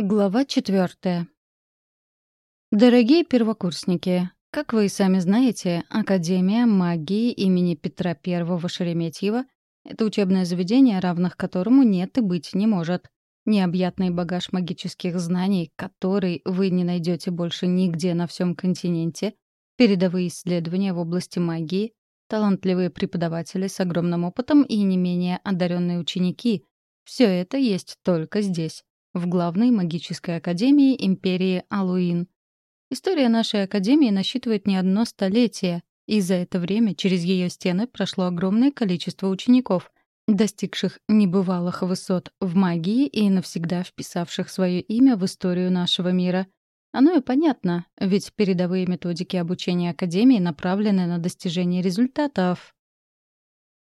Глава четвертая. Дорогие первокурсники, как вы и сами знаете, Академия магии имени Петра I Шереметьева — это учебное заведение, равных которому нет и быть не может. Необъятный багаж магических знаний, который вы не найдете больше нигде на всем континенте, передовые исследования в области магии, талантливые преподаватели с огромным опытом и не менее одаренные ученики — все это есть только здесь в главной магической академии империи Алуин. История нашей академии насчитывает не одно столетие, и за это время через ее стены прошло огромное количество учеников, достигших небывалых высот в магии и навсегда вписавших свое имя в историю нашего мира. Оно и понятно, ведь передовые методики обучения Академии направлены на достижение результатов,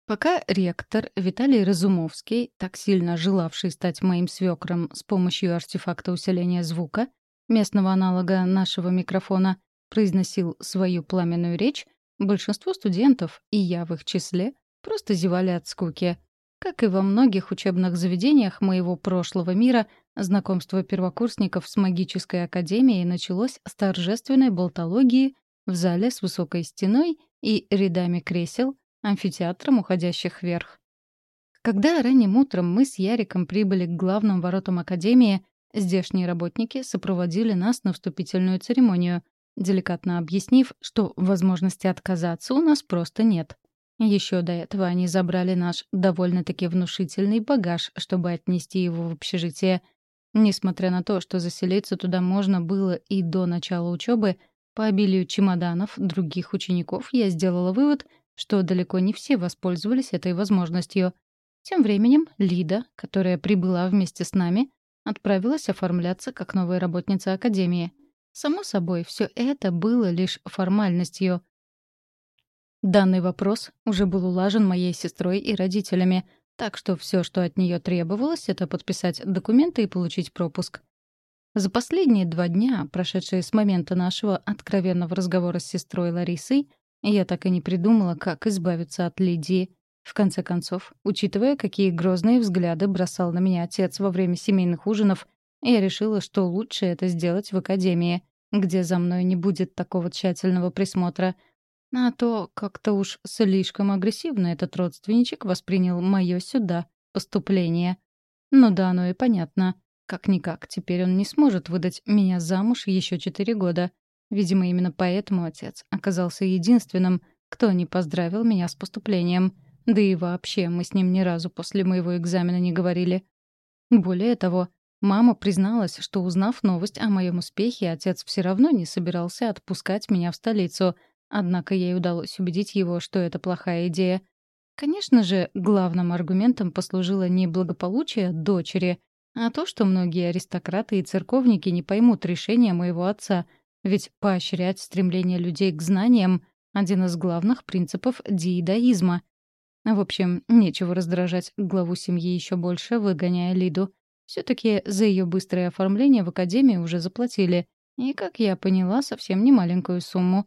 Пока ректор Виталий Разумовский, так сильно желавший стать моим свекром с помощью артефакта усиления звука, местного аналога нашего микрофона, произносил свою пламенную речь, большинство студентов, и я в их числе, просто зевали от скуки. Как и во многих учебных заведениях моего прошлого мира, знакомство первокурсников с магической академией началось с торжественной болтологии в зале с высокой стеной и рядами кресел — амфитеатром, уходящих вверх. Когда ранним утром мы с Яриком прибыли к главным воротам Академии, здешние работники сопроводили нас на вступительную церемонию, деликатно объяснив, что возможности отказаться у нас просто нет. Еще до этого они забрали наш довольно-таки внушительный багаж, чтобы отнести его в общежитие. Несмотря на то, что заселиться туда можно было и до начала учебы, по обилию чемоданов других учеников я сделала вывод — что далеко не все воспользовались этой возможностью. Тем временем Лида, которая прибыла вместе с нами, отправилась оформляться как новая работница Академии. Само собой, все это было лишь формальностью. Данный вопрос уже был улажен моей сестрой и родителями, так что все, что от нее требовалось, это подписать документы и получить пропуск. За последние два дня, прошедшие с момента нашего откровенного разговора с сестрой Ларисой, я так и не придумала, как избавиться от Лидии. В конце концов, учитывая, какие грозные взгляды бросал на меня отец во время семейных ужинов, я решила, что лучше это сделать в академии, где за мной не будет такого тщательного присмотра. А то как-то уж слишком агрессивно этот родственничек воспринял мое сюда поступление. Ну да, оно и понятно. Как-никак, теперь он не сможет выдать меня замуж еще четыре года. Видимо, именно поэтому отец оказался единственным, кто не поздравил меня с поступлением. Да и вообще, мы с ним ни разу после моего экзамена не говорили. Более того, мама призналась, что, узнав новость о моем успехе, отец все равно не собирался отпускать меня в столицу, однако ей удалось убедить его, что это плохая идея. Конечно же, главным аргументом послужило не благополучие дочери, а то, что многие аристократы и церковники не поймут решения моего отца — ведь поощрять стремление людей к знаниям — один из главных принципов диидаизма. В общем, нечего раздражать главу семьи еще больше, выгоняя Лиду. все таки за ее быстрое оформление в академии уже заплатили. И, как я поняла, совсем не маленькую сумму.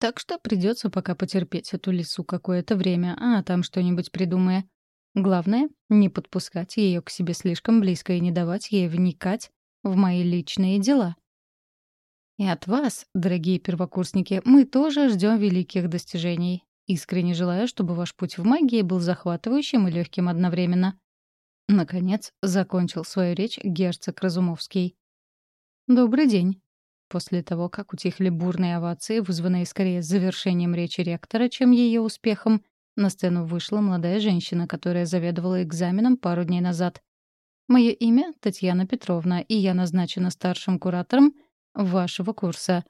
Так что придется пока потерпеть эту лису какое-то время, а там что-нибудь придумая. Главное — не подпускать ее к себе слишком близко и не давать ей вникать в мои личные дела. И от вас, дорогие первокурсники, мы тоже ждем великих достижений. Искренне желаю, чтобы ваш путь в магии был захватывающим и легким одновременно. Наконец, закончил свою речь герцог Разумовский. «Добрый день». После того, как утихли бурные овации, вызванные скорее завершением речи ректора, чем ее успехом, на сцену вышла молодая женщина, которая заведовала экзаменом пару дней назад. «Мое имя — Татьяна Петровна, и я назначена старшим куратором — вашего курса.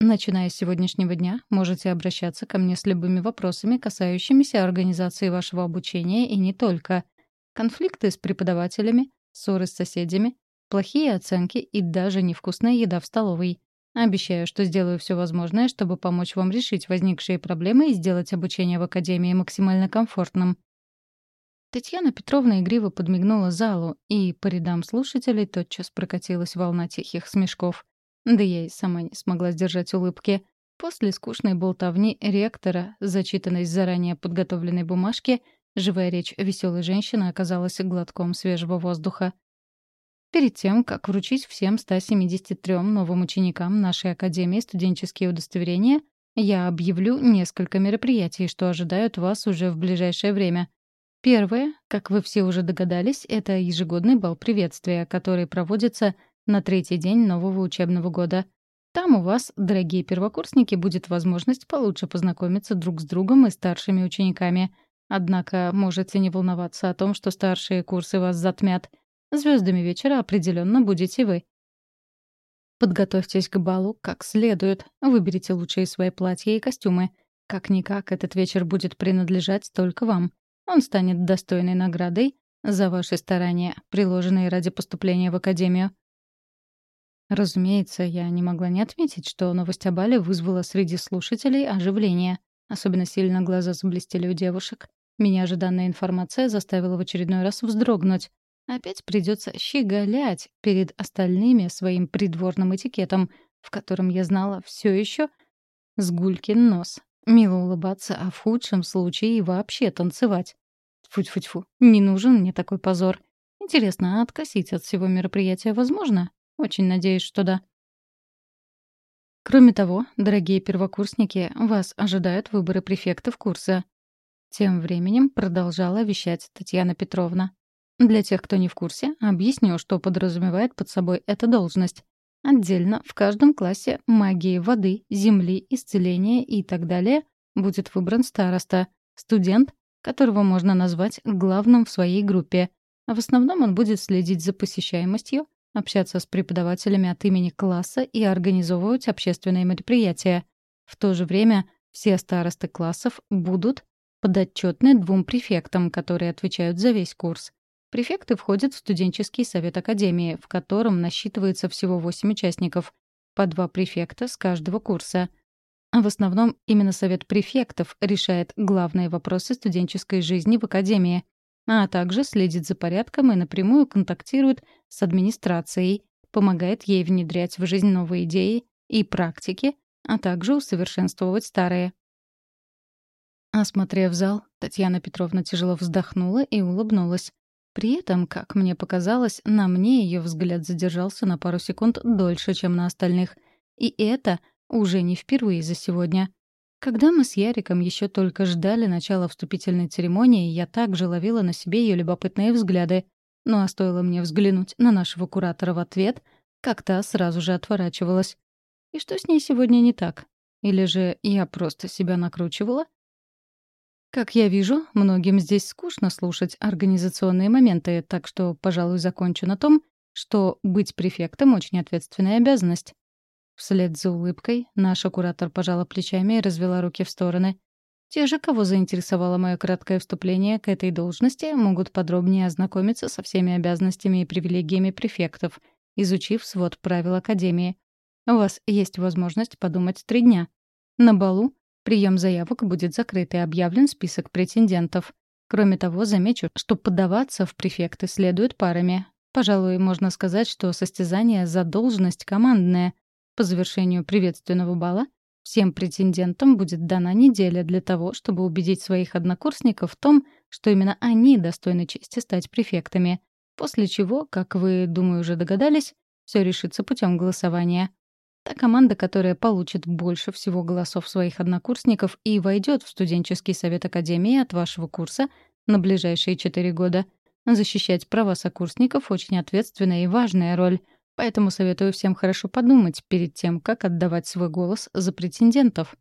Начиная с сегодняшнего дня, можете обращаться ко мне с любыми вопросами, касающимися организации вашего обучения и не только. Конфликты с преподавателями, ссоры с соседями, плохие оценки и даже невкусная еда в столовой. Обещаю, что сделаю все возможное, чтобы помочь вам решить возникшие проблемы и сделать обучение в Академии максимально комфортным. Татьяна Петровна игриво подмигнула залу, и по рядам слушателей тотчас прокатилась волна тихих смешков. Да я и сама не смогла сдержать улыбки. После скучной болтовни ректора, зачитанной с заранее подготовленной бумажки, живая речь веселой женщины оказалась глотком свежего воздуха. Перед тем, как вручить всем 173 новым ученикам нашей Академии студенческие удостоверения, я объявлю несколько мероприятий, что ожидают вас уже в ближайшее время. Первое, как вы все уже догадались, это ежегодный бал приветствия, который проводится на третий день нового учебного года. Там у вас, дорогие первокурсники, будет возможность получше познакомиться друг с другом и старшими учениками. Однако можете не волноваться о том, что старшие курсы вас затмят — Звездами вечера определенно будете вы. Подготовьтесь к балу как следует. Выберите лучшие свои платья и костюмы. Как-никак, этот вечер будет принадлежать только вам. Он станет достойной наградой за ваши старания, приложенные ради поступления в академию. Разумеется, я не могла не отметить, что новость о бале вызвала среди слушателей оживление. Особенно сильно глаза заблестели у девушек. Меня ожиданная информация заставила в очередной раз вздрогнуть. Опять придется щеголять перед остальными своим придворным этикетом, в котором я знала все еще сгулькин нос. Мило улыбаться, а в худшем случае и вообще танцевать. Тьфу-тьфу-тьфу, не нужен мне такой позор. Интересно, а откосить от всего мероприятия возможно? Очень надеюсь, что да. Кроме того, дорогие первокурсники, вас ожидают выборы префектов курса. Тем временем продолжала вещать Татьяна Петровна. Для тех, кто не в курсе, объясню, что подразумевает под собой эта должность. Отдельно в каждом классе магии воды, земли, исцеления и так далее будет выбран староста, студент, которого можно назвать главным в своей группе. В основном он будет следить за посещаемостью, общаться с преподавателями от имени класса и организовывать общественные мероприятия. В то же время все старосты классов будут подотчетны двум префектам, которые отвечают за весь курс. Префекты входят в студенческий совет Академии, в котором насчитывается всего 8 участников, по два префекта с каждого курса. В основном именно совет префектов решает главные вопросы студенческой жизни в Академии, а также следит за порядком и напрямую контактирует с администрацией, помогает ей внедрять в жизнь новые идеи и практики, а также усовершенствовать старые. Осмотрев зал, Татьяна Петровна тяжело вздохнула и улыбнулась. При этом, как мне показалось, на мне ее взгляд задержался на пару секунд дольше, чем на остальных. И это уже не впервые за сегодня. Когда мы с Яриком еще только ждали начала вступительной церемонии, я также ловила на себе ее любопытные взгляды. Ну а стоило мне взглянуть на нашего куратора в ответ, как та сразу же отворачивалась. И что с ней сегодня не так? Или же я просто себя накручивала? Как я вижу, многим здесь скучно слушать организационные моменты, так что, пожалуй, закончу на том, что быть префектом — очень ответственная обязанность. Вслед за улыбкой наша куратор пожала плечами и развела руки в стороны. Те же, кого заинтересовало мое краткое вступление к этой должности, могут подробнее ознакомиться со всеми обязанностями и привилегиями префектов, изучив свод правил Академии. У вас есть возможность подумать три дня. На балу Прием заявок будет закрыт и объявлен список претендентов. Кроме того, замечу, что подаваться в префекты следует парами. Пожалуй, можно сказать, что состязание за должность командное. По завершению приветственного бала всем претендентам будет дана неделя для того, чтобы убедить своих однокурсников в том, что именно они достойны чести стать префектами. После чего, как вы, думаю, уже догадались, все решится путем голосования. Та команда, которая получит больше всего голосов своих однокурсников и войдет в студенческий совет Академии от вашего курса на ближайшие четыре года. Защищать права сокурсников — очень ответственная и важная роль, поэтому советую всем хорошо подумать перед тем, как отдавать свой голос за претендентов.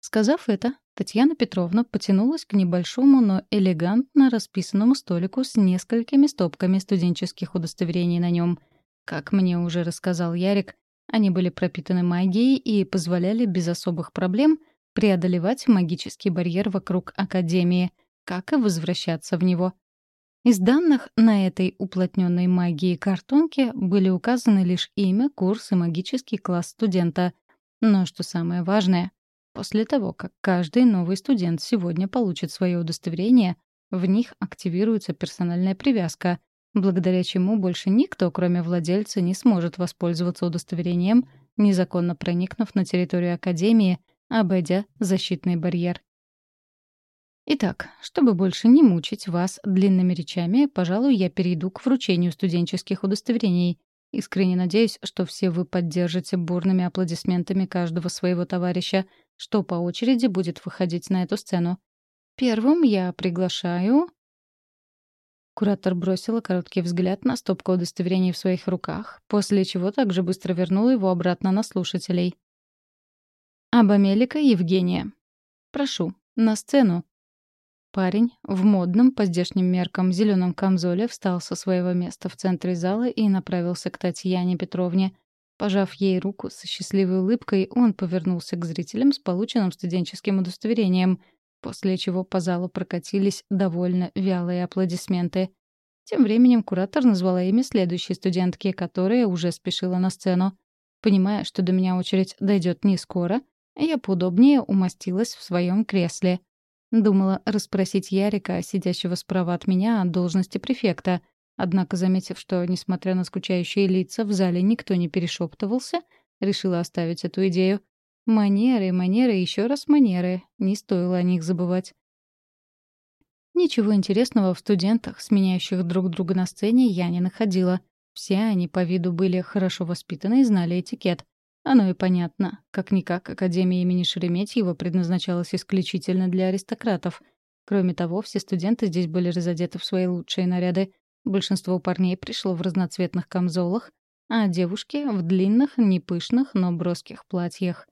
Сказав это, Татьяна Петровна потянулась к небольшому, но элегантно расписанному столику с несколькими стопками студенческих удостоверений на нем. Как мне уже рассказал Ярик, они были пропитаны магией и позволяли без особых проблем преодолевать магический барьер вокруг Академии, как и возвращаться в него. Из данных на этой уплотненной магии картонке были указаны лишь имя, курс и магический класс студента. Но что самое важное, после того, как каждый новый студент сегодня получит свое удостоверение, в них активируется персональная привязка, благодаря чему больше никто, кроме владельца, не сможет воспользоваться удостоверением, незаконно проникнув на территорию Академии, обойдя защитный барьер. Итак, чтобы больше не мучить вас длинными речами, пожалуй, я перейду к вручению студенческих удостоверений. Искренне надеюсь, что все вы поддержите бурными аплодисментами каждого своего товарища, что по очереди будет выходить на эту сцену. Первым я приглашаю... Куратор бросила короткий взгляд на стопку удостоверений в своих руках, после чего также быстро вернула его обратно на слушателей. Абамелика Евгения. Прошу, на сцену. Парень в модном, по здешним меркам, зеленом камзоле встал со своего места в центре зала и направился к Татьяне Петровне. Пожав ей руку со счастливой улыбкой, он повернулся к зрителям с полученным студенческим удостоверением, после чего по залу прокатились довольно вялые аплодисменты. Тем временем куратор назвала имя следующей студентки, которая уже спешила на сцену. Понимая, что до меня очередь дойдет не скоро, я поудобнее умостилась в своем кресле — Думала расспросить Ярика, сидящего справа от меня, о должности префекта. Однако, заметив, что, несмотря на скучающие лица, в зале никто не перешептывался, решила оставить эту идею. Манеры, манеры, еще раз манеры. Не стоило о них забывать. Ничего интересного в студентах, сменяющих друг друга на сцене, я не находила. Все они по виду были хорошо воспитаны и знали этикет. Оно и понятно. Как-никак, Академия имени Шереметьева предназначалась исключительно для аристократов. Кроме того, все студенты здесь были разодеты в свои лучшие наряды. Большинство парней пришло в разноцветных камзолах, а девушки — в длинных, непышных, но броских платьях.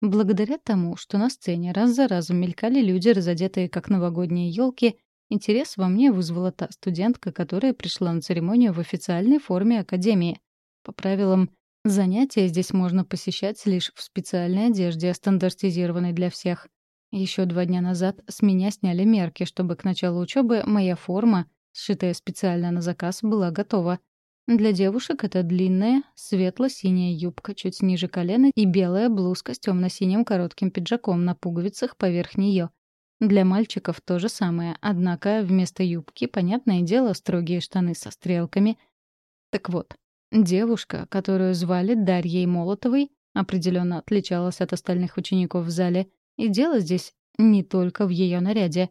Благодаря тому, что на сцене раз за разом мелькали люди, разодетые как новогодние елки, интерес во мне вызвала та студентка, которая пришла на церемонию в официальной форме Академии. По правилам Занятия здесь можно посещать лишь в специальной одежде, стандартизированной для всех. Еще два дня назад с меня сняли мерки, чтобы к началу учебы моя форма, сшитая специально на заказ, была готова. Для девушек это длинная, светло-синяя юбка чуть ниже колена и белая блузка с темно-синим коротким пиджаком на пуговицах поверх нее. Для мальчиков то же самое, однако вместо юбки, понятное дело, строгие штаны со стрелками. Так вот, Девушка, которую звали Дарьей Молотовой, определенно отличалась от остальных учеников в зале, и дело здесь не только в ее наряде.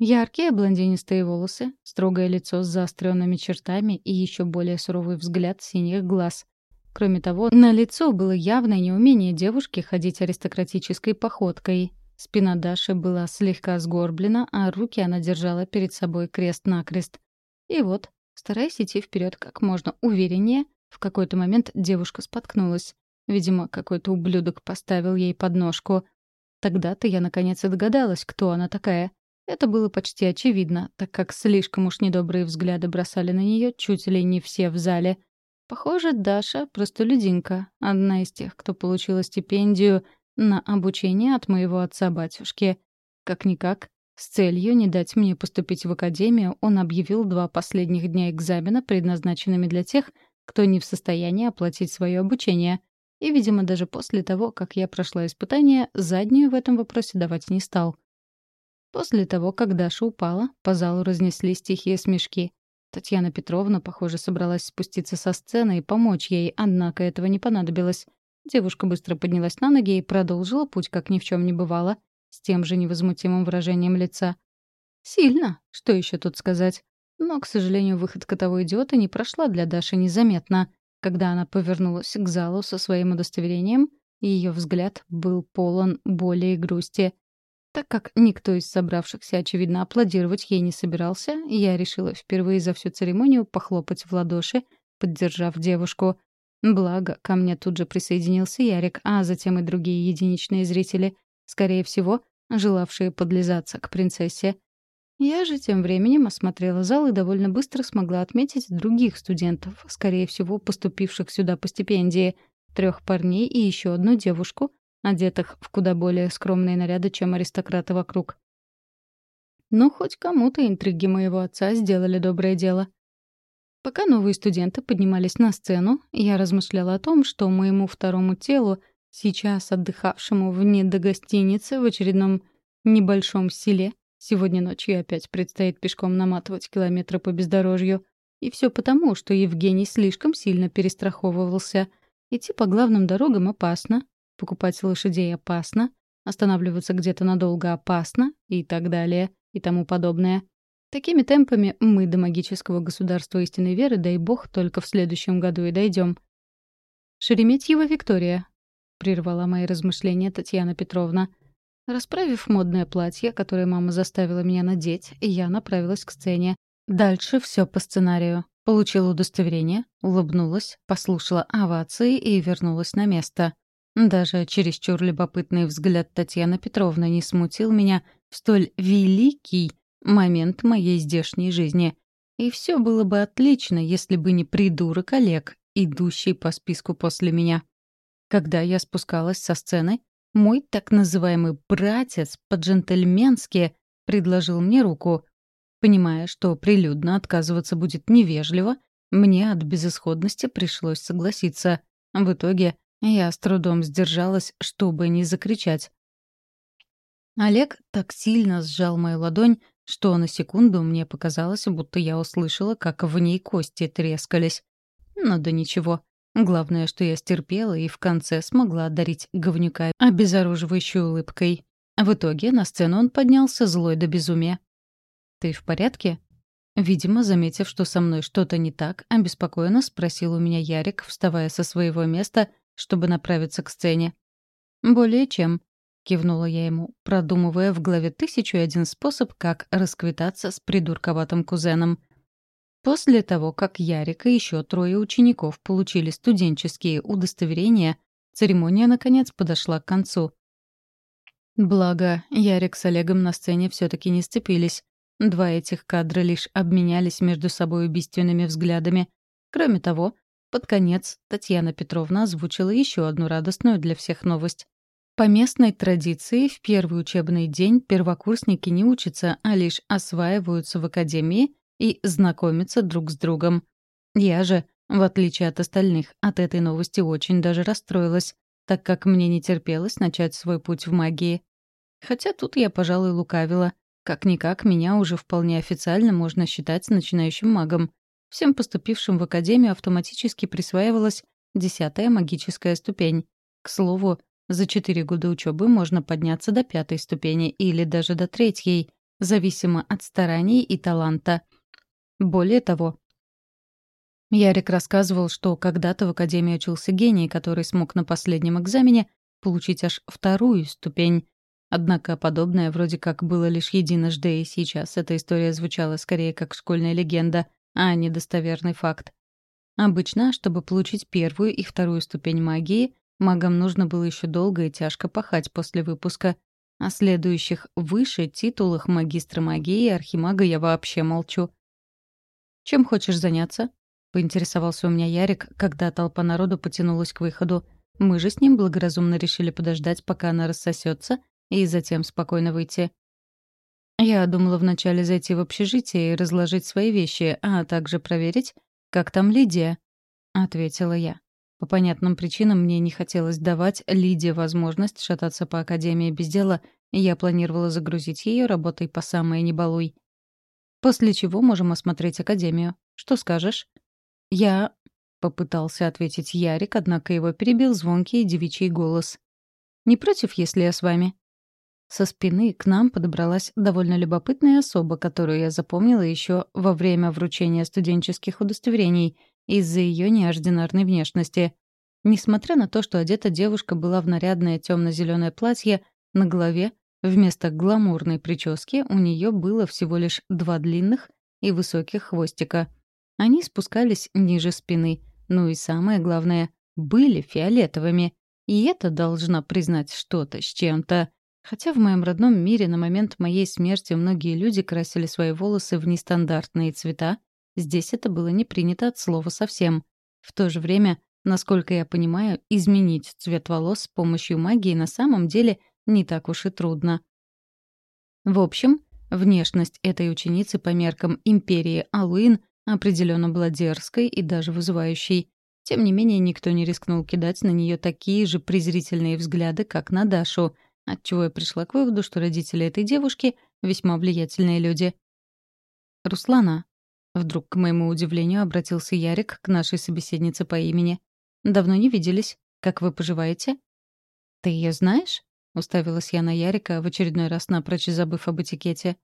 Яркие блондинистые волосы, строгое лицо с заостренными чертами и еще более суровый взгляд синих глаз. Кроме того, на лицо было явное неумение девушки ходить аристократической походкой. Спина Даши была слегка сгорблена, а руки она держала перед собой крест-накрест. И вот, Стараясь идти вперед как можно увереннее, в какой-то момент девушка споткнулась. Видимо, какой-то ублюдок поставил ей подножку. Тогда-то я наконец и догадалась, кто она такая. Это было почти очевидно, так как слишком уж недобрые взгляды бросали на нее чуть ли не все в зале. Похоже, Даша — простолюдинка, одна из тех, кто получила стипендию на обучение от моего отца-батюшки. Как-никак, с целью не дать мне поступить в академию, он объявил два последних дня экзамена предназначенными для тех, кто не в состоянии оплатить свое обучение. И, видимо, даже после того, как я прошла испытание, заднюю в этом вопросе давать не стал. После того, как Даша упала, по залу разнеслись тихие смешки. Татьяна Петровна, похоже, собралась спуститься со сцены и помочь ей, однако этого не понадобилось. Девушка быстро поднялась на ноги и продолжила путь, как ни в чем не бывало — с тем же невозмутимым выражением лица. Сильно, что еще тут сказать. Но, к сожалению, выходка того идиота не прошла для Даши незаметно. Когда она повернулась к залу со своим удостоверением, ее взгляд был полон боли и грусти. Так как никто из собравшихся, очевидно, аплодировать ей не собирался, я решила впервые за всю церемонию похлопать в ладоши, поддержав девушку. Благо, ко мне тут же присоединился Ярик, а затем и другие единичные зрители — скорее всего, желавшие подлизаться к принцессе. Я же тем временем осмотрела зал и довольно быстро смогла отметить других студентов, скорее всего, поступивших сюда по стипендии, трех парней и еще одну девушку, одетых в куда более скромные наряды, чем аристократы вокруг. Но хоть кому-то интриги моего отца сделали доброе дело. Пока новые студенты поднимались на сцену, я размышляла о том, что моему второму телу Сейчас отдыхавшему вне до гостиницы в очередном небольшом селе сегодня ночью опять предстоит пешком наматывать километры по бездорожью. И все потому, что Евгений слишком сильно перестраховывался. Идти по главным дорогам опасно, покупать лошадей опасно, останавливаться где-то надолго опасно и так далее, и тому подобное. Такими темпами мы до магического государства истинной веры, дай бог, только в следующем году и дойдем. «Шереметьева Виктория», — прервала мои размышления Татьяна Петровна. Расправив модное платье, которое мама заставила меня надеть, я направилась к сцене. Дальше все по сценарию. Получила удостоверение, улыбнулась, послушала овации и вернулась на место. Даже чересчур любопытный взгляд Татьяны Петровны не смутил меня в столь великий момент моей здешней жизни. И все было бы отлично, если бы не придурок Олег, идущий по списку после меня. Когда я спускалась со сцены, мой так называемый братец по-джентльменски предложил мне руку. Понимая, что прилюдно отказываться будет невежливо, мне от безысходности пришлось согласиться. В итоге я с трудом сдержалась, чтобы не закричать. Олег так сильно сжал мою ладонь, что на секунду мне показалось, будто я услышала, как в ней кости трескались. Но да ничего. Главное, что я стерпела и в конце смогла одарить говнюка обезоруживающей улыбкой. В итоге на сцену он поднялся злой до безумия. «Ты в порядке?» Видимо, заметив, что со мной что-то не так, обеспокоенно спросил у меня Ярик, вставая со своего места, чтобы направиться к сцене. «Более чем», — кивнула я ему, продумывая в голове тысячу и один способ, как расквитаться с придурковатым кузеном. После того, как Ярик и еще трое учеников получили студенческие удостоверения, церемония, наконец, подошла к концу. Благо, Ярик с Олегом на сцене все таки не сцепились. Два этих кадра лишь обменялись между собой убийственными взглядами. Кроме того, под конец Татьяна Петровна озвучила еще одну радостную для всех новость. По местной традиции, в первый учебный день первокурсники не учатся, а лишь осваиваются в академии и знакомиться друг с другом. Я же, в отличие от остальных, от этой новости очень даже расстроилась, так как мне не терпелось начать свой путь в магии. Хотя тут я, пожалуй, лукавила. Как-никак, меня уже вполне официально можно считать начинающим магом. Всем поступившим в академию автоматически присваивалась десятая магическая ступень. К слову, за четыре года учебы можно подняться до пятой ступени или даже до третьей, зависимо от стараний и таланта — более того, Ярик рассказывал, что когда-то в Академии учился гений, который смог на последнем экзамене получить аж вторую ступень. Однако подобное вроде как было лишь единожды, и сейчас эта история звучала скорее как школьная легенда, а не достоверный факт. Обычно, чтобы получить первую и вторую ступень магии, магам нужно было еще долго и тяжко пахать после выпуска. О следующих выше титулах магистра магии и архимага я вообще молчу. «Чем хочешь заняться?» — поинтересовался у меня Ярик, когда толпа народу потянулась к выходу. Мы же с ним благоразумно решили подождать, пока она рассосется, и затем спокойно выйти. Я думала вначале зайти в общежитие и разложить свои вещи, а также проверить, как там Лидия, — ответила я. По понятным причинам мне не хотелось давать Лидии возможность шататься по академии без дела, и я планировала загрузить ее работой по самой небалуй. После чего можем осмотреть Академию. Что скажешь?» «Я...» — попытался ответить Ярик, однако его перебил звонкий девичий голос. «Не против, если я с вами?» Со спины к нам подобралась довольно любопытная особа, которую я запомнила еще во время вручения студенческих удостоверений из-за ее неординарной внешности. Несмотря на то, что одета девушка была в нарядное темно-зеленое платье, на голове Вместо гламурной прически у нее было всего лишь два длинных и высоких хвостика. Они спускались ниже спины, ну и самое главное, были фиолетовыми. И это должна признать что-то с чем-то. Хотя в моем родном мире на момент моей смерти многие люди красили свои волосы в нестандартные цвета, здесь это было не принято от слова совсем. В то же время, насколько я понимаю, изменить цвет волос с помощью магии на самом деле не так уж и трудно. В общем, внешность этой ученицы по меркам империи Алуин определенно была дерзкой и даже вызывающей. Тем не менее, никто не рискнул кидать на нее такие же презрительные взгляды, как на Дашу, отчего я пришла к выводу, что родители этой девушки — весьма влиятельные люди. «Руслана», — вдруг, к моему удивлению, обратился Ярик к нашей собеседнице по имени. «Давно не виделись. Как вы поживаете?» «Ты ее знаешь?» — уставилась я на Ярика, в очередной раз напрочь забыв об этикете.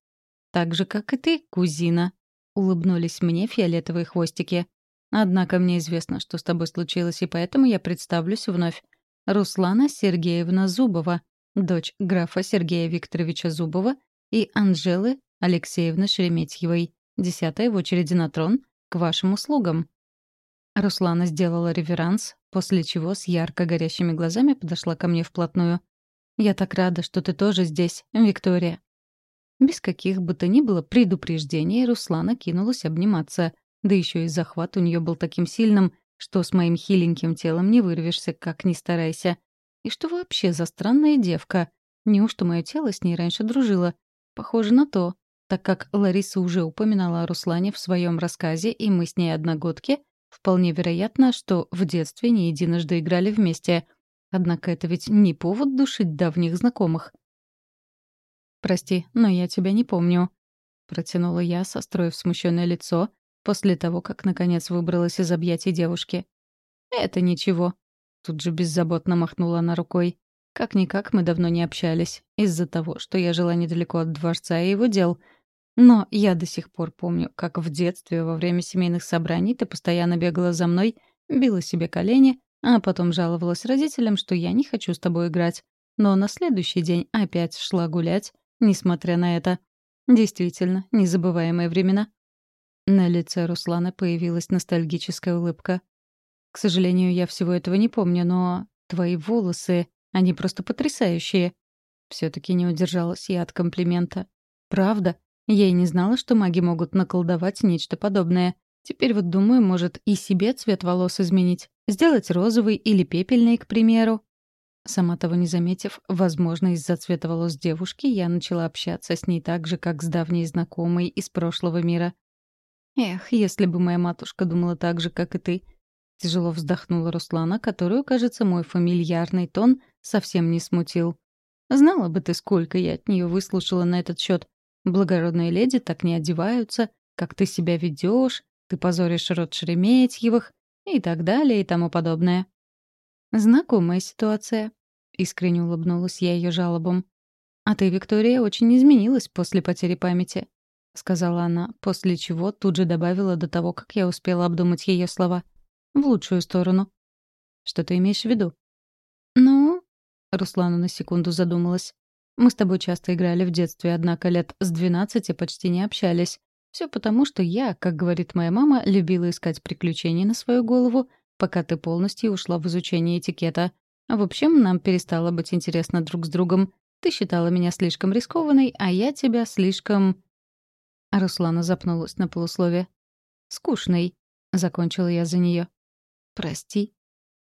«Так же, как и ты, кузина», — улыбнулись мне фиолетовые хвостики. «Однако мне известно, что с тобой случилось, и поэтому я представлюсь вновь. Руслана Сергеевна Зубова, дочь графа Сергея Викторовича Зубова и Анжелы Алексеевны Шереметьевой, десятая в очереди на трон, к вашим услугам». Руслана сделала реверанс, после чего с ярко горящими глазами подошла ко мне вплотную. «Я так рада, что ты тоже здесь, Виктория». Без каких бы то ни было предупреждений Руслана кинулась обниматься, да еще и захват у нее был таким сильным, что с моим хиленьким телом не вырвешься, как ни старайся. И что вообще за странная девка? Неужто мое тело с ней раньше дружило? Похоже на то, так как Лариса уже упоминала о Руслане в своем рассказе, и мы с ней одногодки, вполне вероятно, что в детстве не единожды играли вместе. Однако это ведь не повод душить давних знакомых. «Прости, но я тебя не помню», — протянула я, состроив смущенное лицо, после того, как наконец выбралась из объятий девушки. «Это ничего», — тут же беззаботно махнула она рукой. «Как-никак мы давно не общались, из-за того, что я жила недалеко от дворца и его дел. Но я до сих пор помню, как в детстве во время семейных собраний ты постоянно бегала за мной, била себе колени, а потом жаловалась родителям, что я не хочу с тобой играть. Но на следующий день опять шла гулять, несмотря на это. Действительно, незабываемые времена. На лице Руслана появилась ностальгическая улыбка. «К сожалению, я всего этого не помню, но твои волосы, они просто потрясающие». все таки не удержалась я от комплимента. «Правда? Я и не знала, что маги могут наколдовать нечто подобное. Теперь вот думаю, может, и себе цвет волос изменить. Сделать розовый или пепельный, к примеру». Сама того не заметив, возможно, из-за цвета волос девушки, я начала общаться с ней так же, как с давней знакомой из прошлого мира. Эх, если бы моя матушка думала так же, как и ты. Тяжело вздохнула Руслана, которую, кажется, мой фамильярный тон совсем не смутил. Знала бы ты, сколько я от нее выслушала на этот счет. Благородные леди так не одеваются, как ты себя ведешь, ты позоришь род Шереметьевых и так далее и тому подобное. Знакомая ситуация. Искренне улыбнулась я ее жалобам. А ты, Виктория, очень изменилась после потери памяти. — сказала она, после чего тут же добавила до того, как я успела обдумать ее слова. «В лучшую сторону». «Что ты имеешь в виду?» «Ну...» — Руслана на секунду задумалась. «Мы с тобой часто играли в детстве, однако лет с двенадцати почти не общались. Все потому, что я, как говорит моя мама, любила искать приключения на свою голову, пока ты полностью ушла в изучение этикета. В общем, нам перестало быть интересно друг с другом. Ты считала меня слишком рискованной, а я тебя слишком... Руслана запнулась на полуслове. «Скучный», — закончила я за нее. «Прости».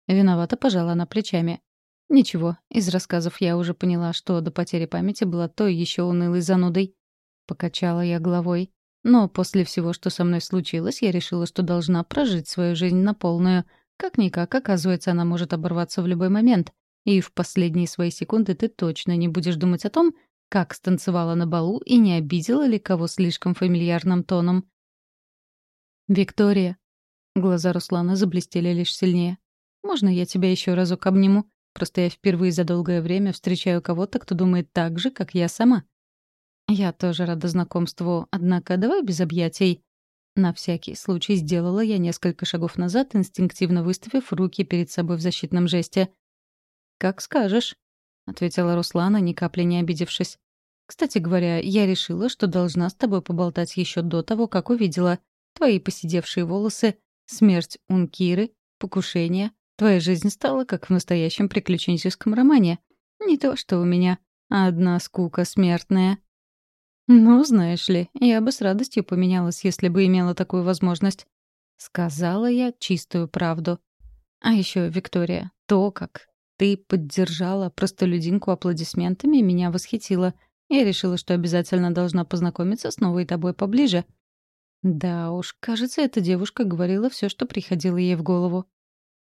Виновата пожала она плечами. «Ничего, из рассказов я уже поняла, что до потери памяти была той еще унылой занудой». Покачала я головой. Но после всего, что со мной случилось, я решила, что должна прожить свою жизнь на полную. Как-никак, оказывается, она может оборваться в любой момент. И в последние свои секунды ты точно не будешь думать о том, как станцевала на балу и не обидела ли кого слишком фамильярным тоном. «Виктория». Глаза Руслана заблестели лишь сильнее. «Можно я тебя еще разок обниму? Просто я впервые за долгое время встречаю кого-то, кто думает так же, как я сама». «Я тоже рада знакомству, однако давай без объятий». На всякий случай сделала я несколько шагов назад, инстинктивно выставив руки перед собой в защитном жесте. «Как скажешь», — ответила Руслана, ни капли не обидевшись. Кстати говоря, я решила, что должна с тобой поболтать еще до того, как увидела твои посидевшие волосы, смерть Ункиры, покушение. Твоя жизнь стала как в настоящем приключенческом романе. Не то, что у меня, а одна скука смертная. Ну, знаешь ли, я бы с радостью поменялась, если бы имела такую возможность. Сказала я чистую правду. А еще, Виктория, то, как ты поддержала простолюдинку аплодисментами, меня восхитило. Я решила, что обязательно должна познакомиться с новой тобой поближе. Да уж, кажется, эта девушка говорила все, что приходило ей в голову.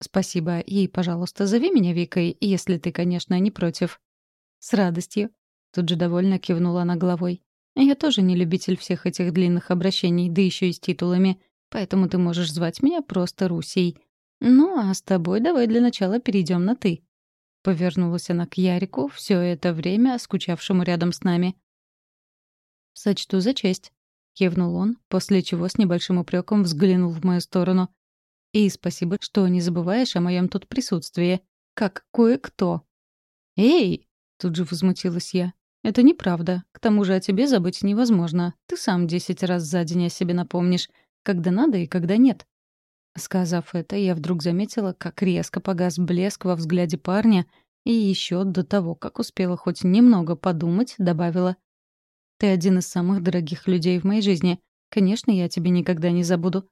Спасибо. И, пожалуйста, зови меня Викой, если ты, конечно, не против. С радостью. Тут же довольно кивнула она головой. Я тоже не любитель всех этих длинных обращений, да еще и с титулами, поэтому ты можешь звать меня просто Русей. Ну, а с тобой давай для начала перейдем на «ты». Повернулась она к Ярику, все это время скучавшему рядом с нами. «Сочту за честь», — кивнул он, после чего с небольшим упреком взглянул в мою сторону. «И спасибо, что не забываешь о моем тут присутствии, как кое-кто». «Эй!» — тут же возмутилась я. «Это неправда. К тому же о тебе забыть невозможно. Ты сам десять раз за день о себе напомнишь, когда надо и когда нет». Сказав это, я вдруг заметила, как резко погас блеск во взгляде парня, и еще до того, как успела хоть немного подумать, добавила. Ты один из самых дорогих людей в моей жизни. Конечно, я тебе никогда не забуду».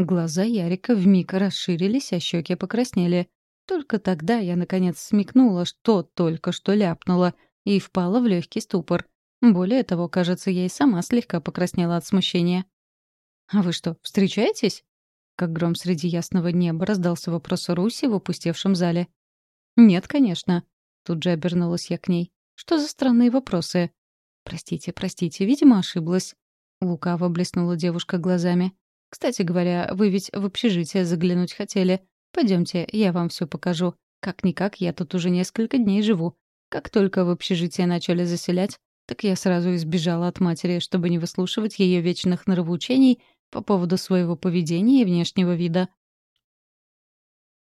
Глаза Ярика вмиг расширились, а щеки покраснели. Только тогда я, наконец, смекнула, что только что ляпнула, и впала в легкий ступор. Более того, кажется, я и сама слегка покраснела от смущения. «А вы что, встречаетесь?» Как гром среди ясного неба раздался вопрос Руси в опустевшем зале. «Нет, конечно». Тут же обернулась я к ней. «Что за странные вопросы? «Простите, простите, видимо, ошиблась». Лукаво блеснула девушка глазами. «Кстати говоря, вы ведь в общежитие заглянуть хотели. Пойдемте, я вам все покажу. Как-никак, я тут уже несколько дней живу. Как только в общежитие начали заселять, так я сразу избежала от матери, чтобы не выслушивать ее вечных нравоучений по поводу своего поведения и внешнего вида.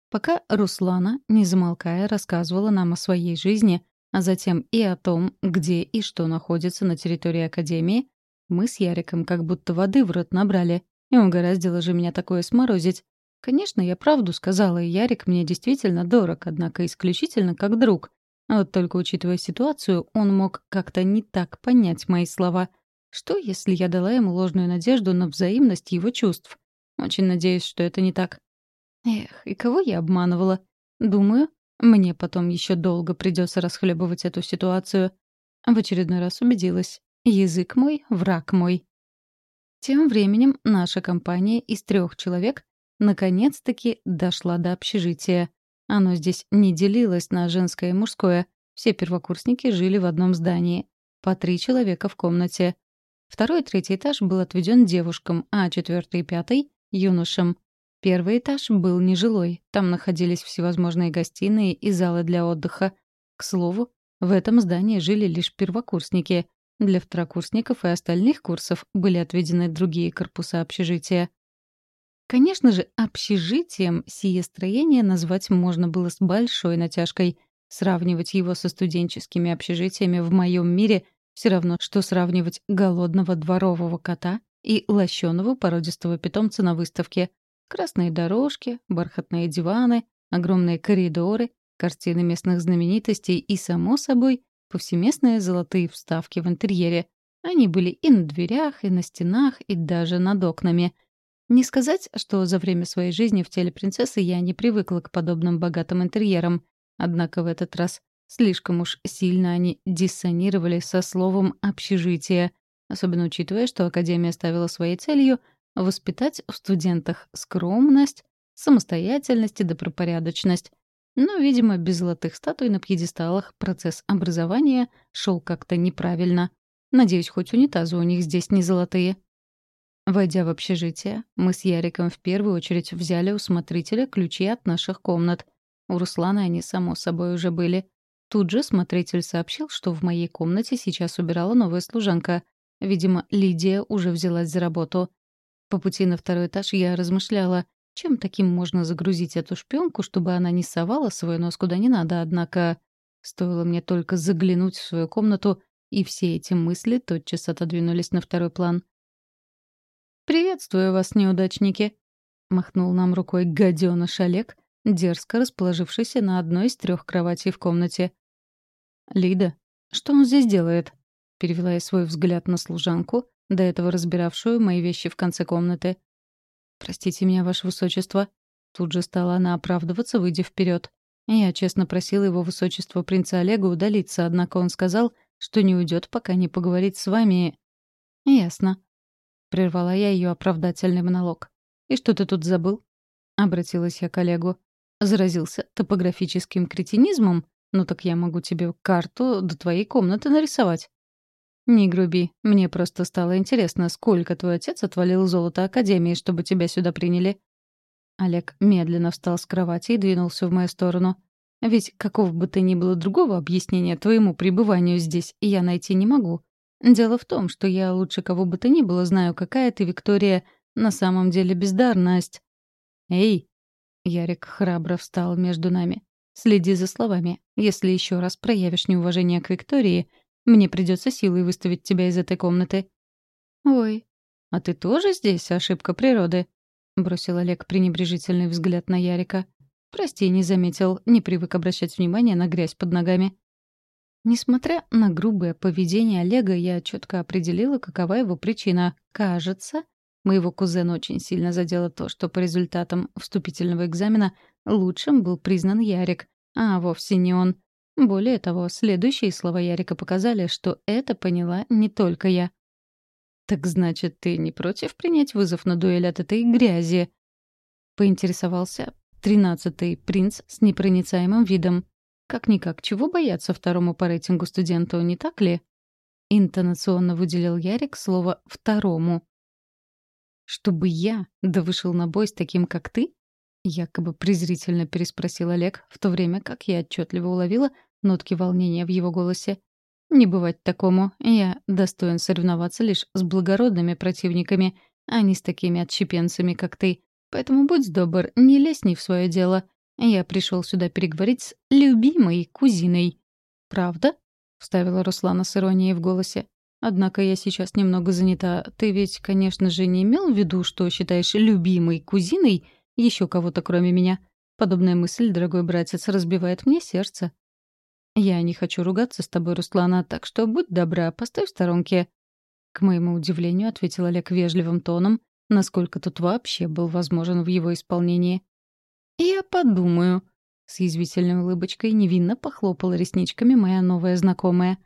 Пока Руслана, не замолкая, рассказывала нам о своей жизни, а затем и о том, где и что находится на территории Академии, мы с Яриком как будто воды в рот набрали. И угораздило же меня такое сморозить. Конечно, я правду сказала, и Ярик мне действительно дорог, однако исключительно как друг. А вот только учитывая ситуацию, он мог как-то не так понять мои слова. Что, если я дала ему ложную надежду на взаимность его чувств? Очень надеюсь, что это не так. Эх, и кого я обманывала? Думаю, мне потом еще долго придется расхлебывать эту ситуацию. В очередной раз убедилась. Язык мой — враг мой. Тем временем наша компания из трех человек наконец-таки дошла до общежития. Оно здесь не делилось на женское и мужское. Все первокурсники жили в одном здании. По три человека в комнате. Второй и третий этаж был отведен девушкам, а четвертый и пятый — юношам. Первый этаж был нежилой, там находились всевозможные гостиные и залы для отдыха. К слову, в этом здании жили лишь первокурсники. Для второкурсников и остальных курсов были отведены другие корпуса общежития. Конечно же, общежитием сие строение назвать можно было с большой натяжкой. Сравнивать его со студенческими общежитиями в моем мире все равно, что сравнивать голодного дворового кота и лощеного породистого питомца на выставке — Красные дорожки, бархатные диваны, огромные коридоры, картины местных знаменитостей и, само собой, повсеместные золотые вставки в интерьере. Они были и на дверях, и на стенах, и даже над окнами. Не сказать, что за время своей жизни в теле принцессы я не привыкла к подобным богатым интерьерам. Однако в этот раз слишком уж сильно они диссонировали со словом «общежитие», особенно учитывая, что Академия ставила своей целью — воспитать в студентах скромность, самостоятельность и добропорядочность. Но, видимо, без золотых статуй на пьедесталах процесс образования шел как-то неправильно. Надеюсь, хоть унитазы у них здесь не золотые. Войдя в общежитие, мы с Яриком в первую очередь взяли у смотрителя ключи от наших комнат. У Руслана они, само собой, уже были. Тут же смотритель сообщил, что в моей комнате сейчас убирала новая служанка. Видимо, Лидия уже взялась за работу. По пути на второй этаж я размышляла, чем таким можно загрузить эту шпионку, чтобы она не совала свой нос куда не надо, однако стоило мне только заглянуть в свою комнату, и все эти мысли тотчас отодвинулись на второй план. «Приветствую вас, неудачники!» — махнул нам рукой гадёныш Олег, дерзко расположившийся на одной из трех кроватей в комнате. «Лида, что он здесь делает?» — перевела я свой взгляд на служанку, до этого разбиравшую мои вещи в конце комнаты. «Простите меня, ваше высочество». Тут же стала она оправдываться, выйдя вперед. Я честно просила его высочество принца Олега удалиться, однако он сказал, что не уйдет, пока не поговорит с вами. «Ясно». Прервала я ее оправдательный монолог. «И что ты тут забыл?» Обратилась я к Олегу. Заразился топографическим кретинизмом? Ну так я могу тебе карту до твоей комнаты нарисовать. «Не груби. Мне просто стало интересно, сколько твой отец отвалил золото Академии, чтобы тебя сюда приняли». Олег медленно встал с кровати и двинулся в мою сторону. Ведь какого бы то ни было другого объяснения твоему пребыванию здесь я найти не могу. Дело в том, что я лучше кого бы то ни было знаю, какая ты, Виктория, на самом деле бездарность. Эй! Ярик храбро встал между нами. Следи за словами. Если еще раз проявишь неуважение к Виктории, мне придется силой выставить тебя из этой комнаты. Ой, а ты тоже здесь, ошибка природы? Бросил Олег пренебрежительный взгляд на Ярика. Прости, не заметил, не привык обращать внимание на грязь под ногами. Несмотря на грубое поведение Олега, я четко определила, какова его причина. Кажется, моего кузена очень сильно задело то, что по результатам вступительного экзамена лучшим был признан Ярик, а вовсе не он. Более того, следующие слова Ярика показали, что это поняла не только я. «Так значит, ты не против принять вызов на дуэль от этой грязи?» — поинтересовался тринадцатый принц с непроницаемым видом. Как-никак, чего бояться второму по рейтингу студенту, не так ли? Интонационно выделил Ярик слово «второму». «Чтобы я, да вышел на бой с таким, как ты?» Якобы презрительно переспросил Олег, в то время как я отчетливо уловила нотки волнения в его голосе. «Не бывать такому. Я достоин соревноваться лишь с благородными противниками, а не с такими отщепенцами, как ты. Поэтому будь добр, не лезь не в свое дело. Я пришел сюда переговорить с любимой кузиной. «Правда?» — вставила Руслана с иронией в голосе. «Однако я сейчас немного занята. Ты ведь, конечно же, не имел в виду, что считаешь любимой кузиной еще кого-то кроме меня. Подобная мысль, дорогой братец, разбивает мне сердце». «Я не хочу ругаться с тобой, Руслана, так что будь добра, поставь в сторонке». К моему удивлению, ответил Олег вежливым тоном, насколько тут вообще был возможен в его исполнении. «Я подумаю», — с язвительной улыбочкой невинно похлопала ресничками моя новая знакомая.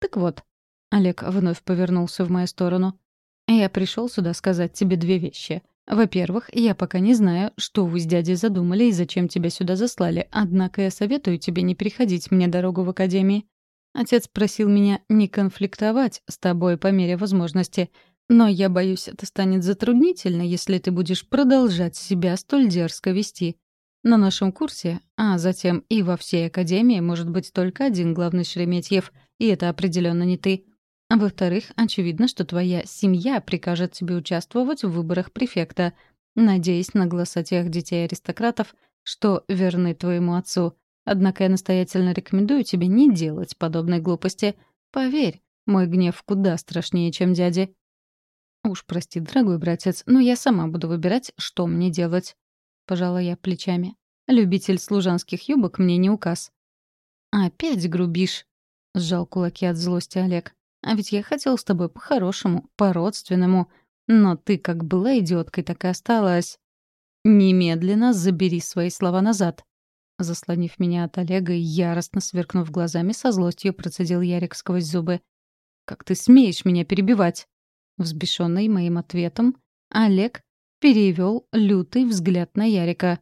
«Так вот», — Олег вновь повернулся в мою сторону, «я пришел сюда сказать тебе две вещи. Во-первых, я пока не знаю, что вы с дядей задумали и зачем тебя сюда заслали, однако я советую тебе не переходить мне дорогу в академии. Отец просил меня не конфликтовать с тобой по мере возможности, но я боюсь, это станет затруднительно, если ты будешь продолжать себя столь дерзко вести. На нашем курсе, а затем и во всей академии, может быть только один главный Шереметьев, и это определенно не ты. Во-вторых, очевидно, что твоя семья прикажет тебе участвовать в выборах префекта, надеясь на голоса тех детей-аристократов, что верны твоему отцу. Однако я настоятельно рекомендую тебе не делать подобной глупости. Поверь, мой гнев куда страшнее, чем дяди. «Уж прости, дорогой братец, но я сама буду выбирать, что мне делать». Пожала я плечами. «Любитель служанских юбок мне не указ». «Опять грубишь», — сжал кулаки от злости Олег. «А ведь я хотел с тобой по-хорошему, по-родственному. Но ты как была идиоткой, так и осталась. Немедленно забери свои слова назад». Заслонив меня от Олега и яростно сверкнув глазами, со злостью процедил Ярик сквозь зубы. «Как ты смеешь меня перебивать?» Взбешенный моим ответом, Олег перевел лютый взгляд на Ярика.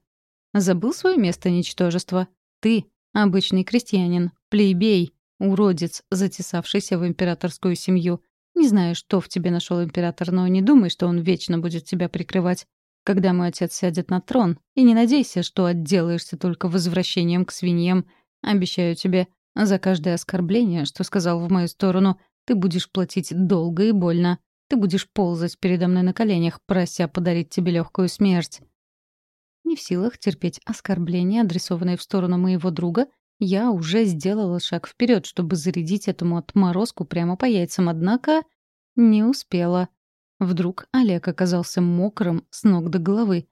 «Забыл свое место, ничтожество? Ты — обычный крестьянин, плебей, уродец, затесавшийся в императорскую семью. Не знаю, что в тебе нашел император, но не думай, что он вечно будет тебя прикрывать. Когда мой отец сядет на трон, и не надейся, что отделаешься только возвращением к свиньям. Обещаю тебе, за каждое оскорбление, что сказал в мою сторону, ты будешь платить долго и больно. Ты будешь ползать передо мной на коленях, прося подарить тебе легкую смерть. Не в силах терпеть оскорбления, адресованные в сторону моего друга, я уже сделала шаг вперед, чтобы зарядить этому отморозку прямо по яйцам, однако не успела. Вдруг Олег оказался мокрым с ног до головы.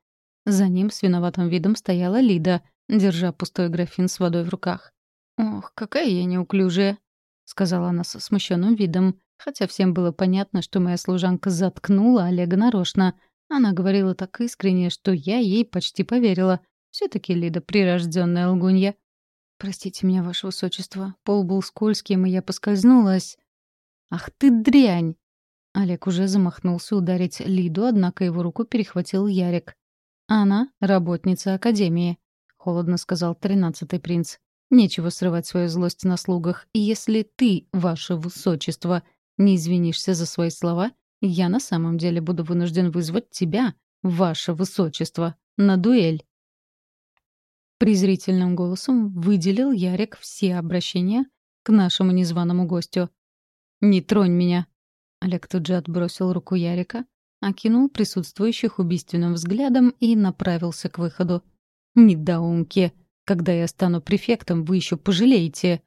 За ним с виноватым видом стояла Лида, держа пустой графин с водой в руках. «Ох, какая я неуклюжая!» — сказала она со смущенным видом. Хотя всем было понятно, что моя служанка заткнула Олега нарочно. Она говорила так искренне, что я ей почти поверила. все таки Лида прирожденная лгунья. «Простите меня, ваше высочество. Пол был скользким, и я поскользнулась». «Ах ты дрянь!» Олег уже замахнулся ударить Лиду, однако его руку перехватил Ярик. «Она — работница Академии», — холодно сказал тринадцатый принц. «Нечего срывать свою злость на слугах. Если ты, ваше высочество, не извинишься за свои слова, я на самом деле буду вынужден вызвать тебя, ваше высочество, на дуэль. презрительным голосом выделил Ярик все обращения к нашему незваному гостю. «Не тронь меня!» Олег тут же отбросил руку Ярика, окинул присутствующих убийственным взглядом и направился к выходу. «Недоумки! Когда я стану префектом, вы еще пожалеете!»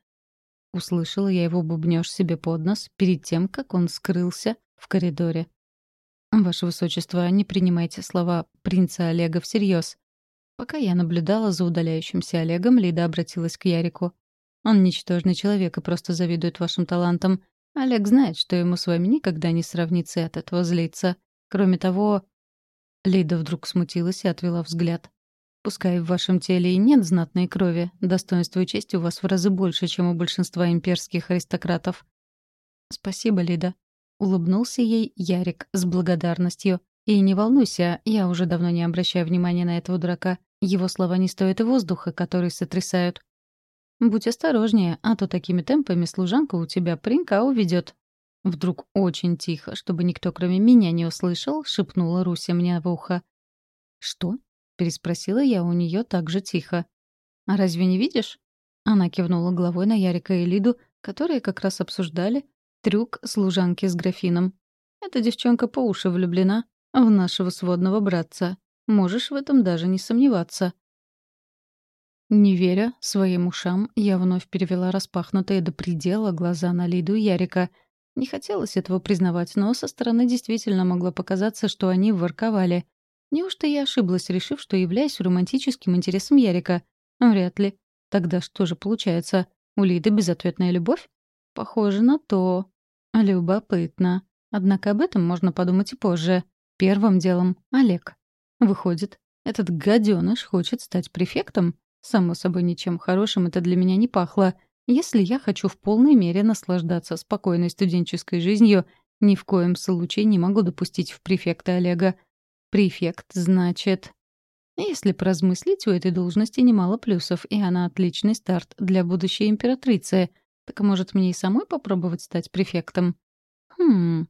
Услышала я его бубнёж себе под нос перед тем, как он скрылся в коридоре. «Ваше Высочество, не принимайте слова принца Олега всерьез. Пока я наблюдала за удаляющимся Олегом, Лида обратилась к Ярику. «Он ничтожный человек и просто завидует вашим талантам. Олег знает, что ему с вами никогда не сравнится и от этого злится. Кроме того...» Лида вдруг смутилась и отвела взгляд. «Пускай в вашем теле и нет знатной крови, достоинства и честь у вас в разы больше, чем у большинства имперских аристократов». «Спасибо, Лида», — улыбнулся ей Ярик с благодарностью. «И не волнуйся, я уже давно не обращаю внимания на этого дурака. Его слова не стоят и воздуха, который сотрясают. Будь осторожнее, а то такими темпами служанка у тебя паренька уведет. Вдруг очень тихо, чтобы никто кроме меня не услышал, шепнула Руся мне в ухо. «Что?» — переспросила я у нее так же тихо. «А разве не видишь?» Она кивнула головой на Ярика и Лиду, которые как раз обсуждали трюк служанки с графином. «Эта девчонка по уши влюблена в нашего сводного братца. Можешь в этом даже не сомневаться». Не веря своим ушам, я вновь перевела распахнутые до предела глаза на Лиду и Ярика. Не хотелось этого признавать, но со стороны действительно могло показаться, что они ворковали. Неужто я ошиблась, решив, что являюсь романтическим интересом Ярика? Вряд ли. Тогда что же получается? У Лиды безответная любовь? Похоже на то. Любопытно. Однако об этом можно подумать и позже. Первым делом — Олег. Выходит, этот гаденыш хочет стать префектом? Само собой, ничем хорошим это для меня не пахло. Если я хочу в полной мере наслаждаться спокойной студенческой жизнью, ни в коем случае не могу допустить в префекта Олега. Префект, значит... Если поразмыслить, у этой должности немало плюсов, и она отличный старт для будущей императрицы. Так может, мне и самой попробовать стать префектом? Хм...